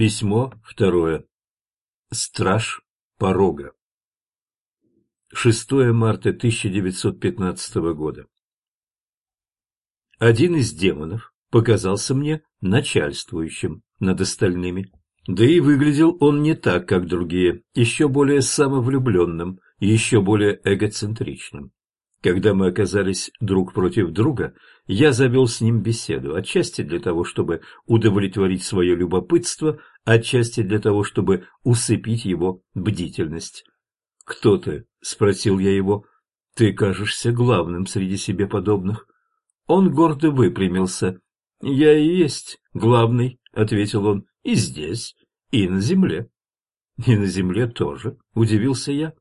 Письмо второе. Страж порога. 6 марта 1915 года. Один из демонов показался мне начальствующим над остальными. Да и выглядел он не так, как другие, еще более самовлюбленным, еще более эгоцентричным. Когда мы оказались друг против друга, я завел с ним беседу, отчасти для того, чтобы удовлетворить свое любопытство, отчасти для того, чтобы усыпить его бдительность. «Кто ты?» — спросил я его. «Ты кажешься главным среди себе подобных». Он гордо выпрямился. «Я и есть главный», — ответил он, — «и здесь, и на земле». «И на земле тоже», — удивился я.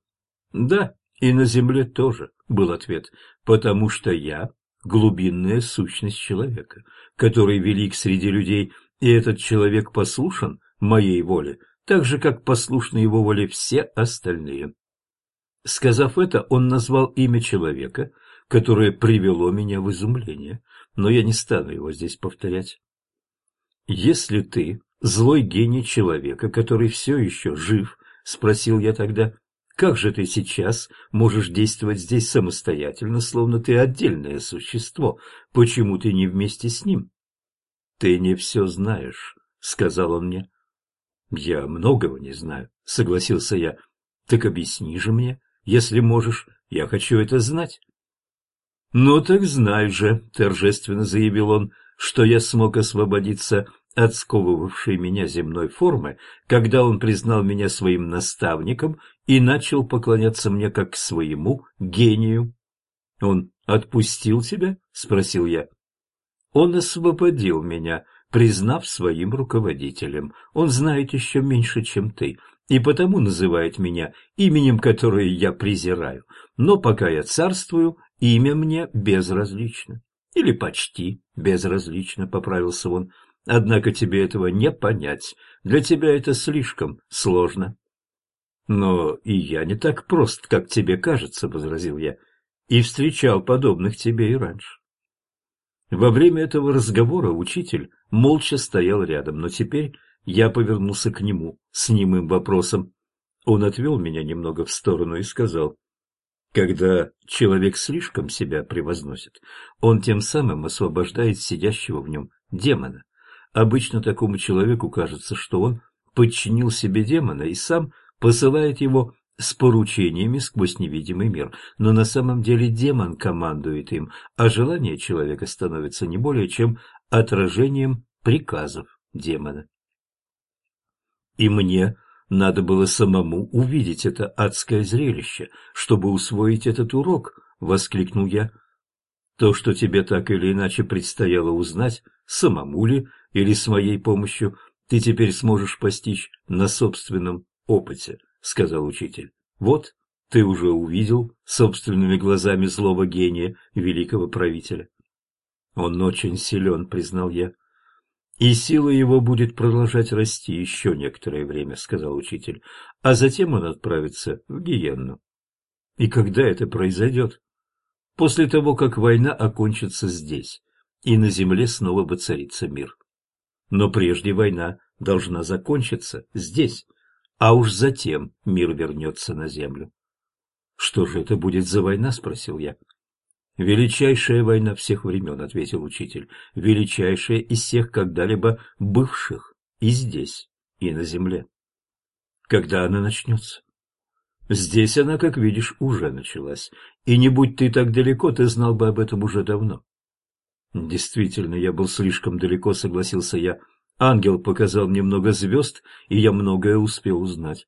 «Да, и на земле тоже», — был ответ, — «потому что я — глубинная сущность человека, который велик среди людей, и этот человек послушен моей воле, так же, как послушны его воле все остальные». Сказав это, он назвал имя человека, которое привело меня в изумление, но я не стану его здесь повторять. «Если ты злой гений человека, который все еще жив, — спросил я тогда, — как же ты сейчас можешь действовать здесь самостоятельно, словно ты отдельное существо? Почему ты не вместе с ним?» «Ты не все знаешь», — сказал он мне. «Я многого не знаю», — согласился я. «Так объясни же мне, если можешь, я хочу это знать». «Ну так знай же», — торжественно заявил он, — «что я смог освободиться от сковывавшей меня земной формы, когда он признал меня своим наставником и начал поклоняться мне как своему гению». «Он отпустил тебя?» — спросил я. «Он освободил меня, признав своим руководителем. Он знает еще меньше, чем ты, и потому называет меня именем, которое я презираю. Но пока я царствую, имя мне безразлично. Или почти безразлично, поправился он. Однако тебе этого не понять. Для тебя это слишком сложно. Но и я не так прост, как тебе кажется, возразил я, и встречал подобных тебе и раньше. Во время этого разговора учитель молча стоял рядом, но теперь я повернулся к нему с немым вопросом. Он отвел меня немного в сторону и сказал, «Когда человек слишком себя превозносит, он тем самым освобождает сидящего в нем демона. Обычно такому человеку кажется, что он подчинил себе демона и сам посылает его с поручениями сквозь невидимый мир, но на самом деле демон командует им, а желание человека становится не более чем отражением приказов демона. И мне надо было самому увидеть это адское зрелище, чтобы усвоить этот урок, — воскликнул я. То, что тебе так или иначе предстояло узнать, самому ли или с моей помощью, ты теперь сможешь постичь на собственном опыте. — сказал учитель. «Вот, ты уже увидел собственными глазами злого гения великого правителя». «Он очень силен», — признал я. «И сила его будет продолжать расти еще некоторое время», — сказал учитель. «А затем он отправится в Гиенну». «И когда это произойдет?» «После того, как война окончится здесь, и на земле снова воцарится мир. Но прежде война должна закончиться здесь» а уж затем мир вернется на землю. «Что же это будет за война?» — спросил я. «Величайшая война всех времен», — ответил учитель. «Величайшая из всех когда-либо бывших и здесь, и на земле». «Когда она начнется?» «Здесь она, как видишь, уже началась. И не будь ты так далеко, ты знал бы об этом уже давно». «Действительно, я был слишком далеко», — согласился я. Ангел показал мне много звезд, и я многое успел узнать.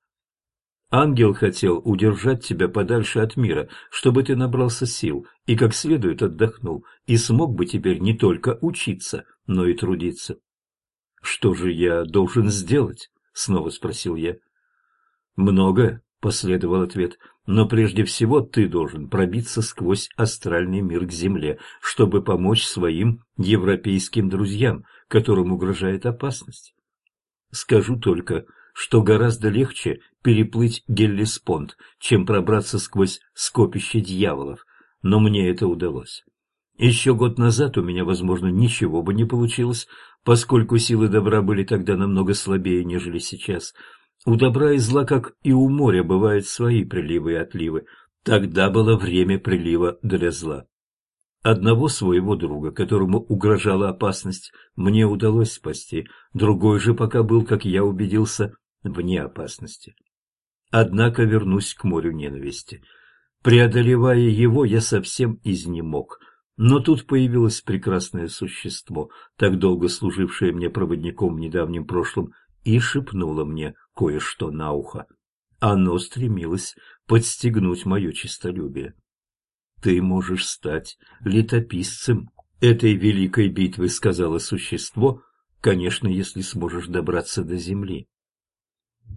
Ангел хотел удержать тебя подальше от мира, чтобы ты набрался сил и как следует отдохнул, и смог бы теперь не только учиться, но и трудиться. — Что же я должен сделать? — снова спросил я. — Многое, — последовал ответ, — но прежде всего ты должен пробиться сквозь астральный мир к Земле, чтобы помочь своим европейским друзьям, которым угрожает опасность. Скажу только, что гораздо легче переплыть Геллеспонд, чем пробраться сквозь скопище дьяволов, но мне это удалось. Еще год назад у меня, возможно, ничего бы не получилось, поскольку силы добра были тогда намного слабее, нежели сейчас. У добра и зла, как и у моря, бывают свои приливы и отливы. Тогда было время прилива для зла. Одного своего друга, которому угрожала опасность, мне удалось спасти, другой же пока был, как я убедился, вне опасности. Однако вернусь к морю ненависти. Преодолевая его, я совсем изнемог. Но тут появилось прекрасное существо, так долго служившее мне проводником в недавнем прошлом, и шепнуло мне кое-что на ухо. Оно стремилось подстегнуть мое честолюбие. «Ты можешь стать летописцем этой великой битвы», — сказала существо, «конечно, если сможешь добраться до земли».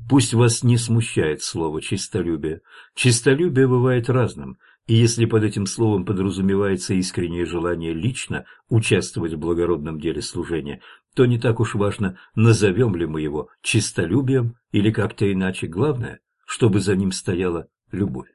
Пусть вас не смущает слово «чистолюбие». Чистолюбие бывает разным, и если под этим словом подразумевается искреннее желание лично участвовать в благородном деле служения, то не так уж важно, назовем ли мы его чистолюбием или как-то иначе. Главное, чтобы за ним стояла любовь.